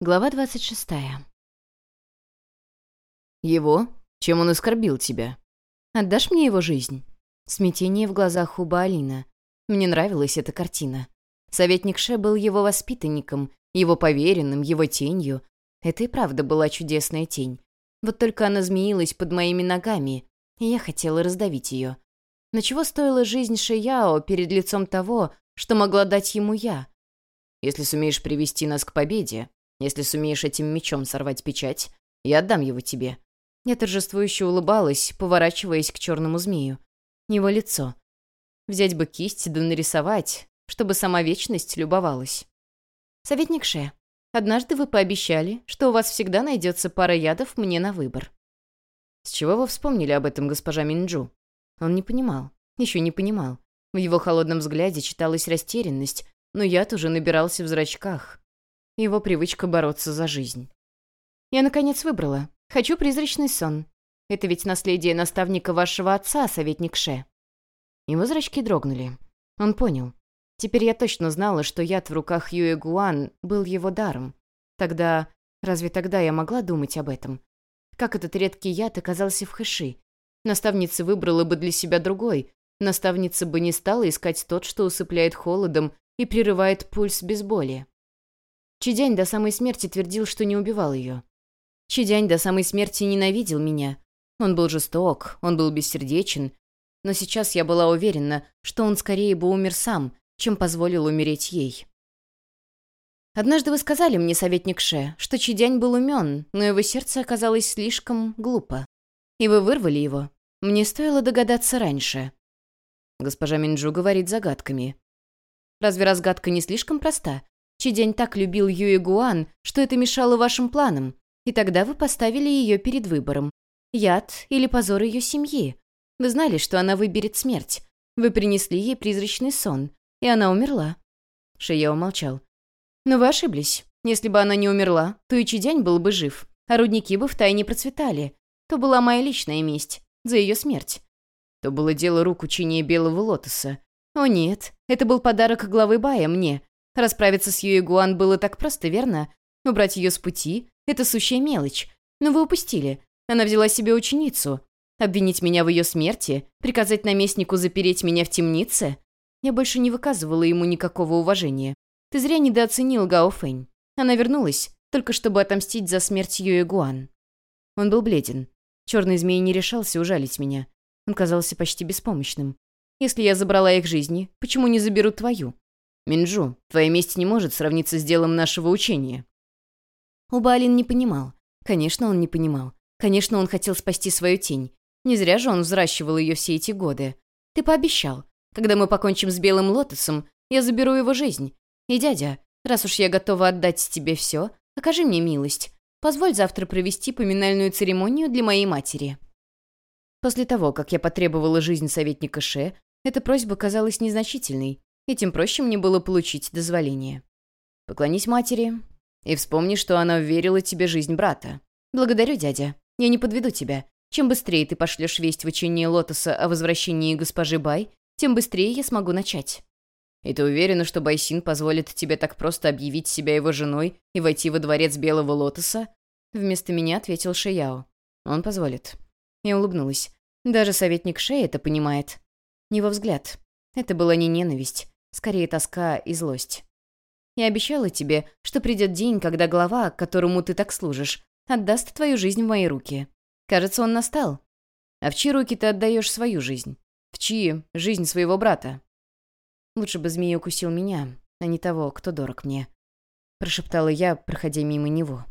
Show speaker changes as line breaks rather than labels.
Глава 26.
«Его? Чем он оскорбил тебя?»
«Отдашь мне его жизнь?» Смятение в глазах Хуба Алина. Мне нравилась эта картина. Советник Ше был его воспитанником, его поверенным, его тенью. Это и правда была чудесная тень. Вот только она змеилась под моими ногами, и я хотела раздавить ее. Но чего стоила жизнь Шияо перед лицом того, что могла дать ему я?
«Если сумеешь привести нас к победе, если сумеешь этим мечом сорвать печать, я отдам его тебе».
Я торжествующе улыбалась, поворачиваясь к черному змею. Его лицо. Взять бы кисть да нарисовать, чтобы сама вечность любовалась. «Советник Ше, однажды вы пообещали, что у вас всегда найдется пара ядов мне на выбор».
«С чего вы вспомнили об этом, госпожа Минджу?»
Он не понимал. Еще не понимал. В его холодном взгляде читалась растерянность, но яд уже набирался в зрачках его привычка бороться за жизнь. Я, наконец, выбрала. Хочу призрачный сон. Это ведь наследие наставника вашего отца, советник Ше. Его зрачки дрогнули. Он понял. Теперь я точно знала, что яд в руках Юэ Гуан был его даром. Тогда... Разве тогда я могла думать об этом? Как этот редкий яд оказался в хэши? Наставница выбрала бы для себя другой. Наставница бы не стала искать тот, что усыпляет холодом и прерывает пульс без боли. Чидянь до самой смерти твердил, что не убивал ее. Чидянь до самой смерти ненавидел меня. Он был жесток, он был бессердечен. Но сейчас я была уверена, что он скорее бы умер сам, чем позволил умереть ей. Однажды вы сказали мне, советник Ше, что Чидянь был умен, но его сердце оказалось слишком глупо. И вы вырвали его. Мне стоило догадаться раньше. Госпожа Минджу говорит загадками. Разве разгадка не слишком проста? Чидянь так любил Юэ Гуан, что это мешало вашим планам, и тогда вы поставили ее перед выбором. Яд или позор ее семьи. Вы знали, что она выберет смерть. Вы принесли ей призрачный сон, и она умерла». Шея умолчал. «Но вы ошиблись. Если бы она не умерла, то и Чидянь был бы жив, а рудники бы втайне процветали. То была моя личная месть за ее смерть. То было дело рук учения Белого Лотоса. О нет, это был подарок главы Бая мне, Расправиться с Юэгуан было так просто, верно? Убрать ее с пути — это сущая мелочь. Но вы упустили. Она взяла себе ученицу. Обвинить меня в ее смерти? Приказать наместнику запереть меня в темнице? Я больше не выказывала ему никакого уважения. Ты зря недооценил Гао Фэнь. Она вернулась, только чтобы отомстить за смерть Юэгуан. Он был бледен. Черный змей не решался ужалить меня. Он казался почти беспомощным. Если я забрала их жизни, почему не заберу твою?
«Минджу, твоя месть не может сравниться с делом нашего учения».
Убалин не понимал. Конечно, он не понимал. Конечно, он хотел спасти свою тень. Не зря же он взращивал ее все эти годы. Ты пообещал. Когда мы покончим с Белым Лотосом, я заберу его жизнь. И, дядя, раз уж я готова отдать тебе все, окажи мне милость. Позволь завтра провести поминальную церемонию для моей матери». После того, как я потребовала жизнь советника Ше, эта просьба казалась незначительной, и тем проще мне было получить дозволение. Поклонись матери и вспомни, что она уверила тебе жизнь брата. Благодарю, дядя. Я не подведу тебя. Чем быстрее ты пошлешь весть в учении Лотоса о возвращении госпожи Бай, тем быстрее я смогу начать. И ты уверена, что Байсин позволит тебе так просто объявить себя его женой и войти во дворец Белого Лотоса? Вместо меня ответил Шияо. Он позволит. Я улыбнулась. Даже советник Шея это понимает. Его взгляд. Это была не ненависть. Скорее тоска и злость. Я обещала тебе, что придет день, когда глава, которому ты так служишь, отдаст твою жизнь в мои руки. Кажется, он настал. А в чьи руки ты отдаешь свою жизнь? В чьи жизнь своего брата? Лучше бы змея укусил меня, а не того, кто дорог мне. Прошептала я, проходя мимо него.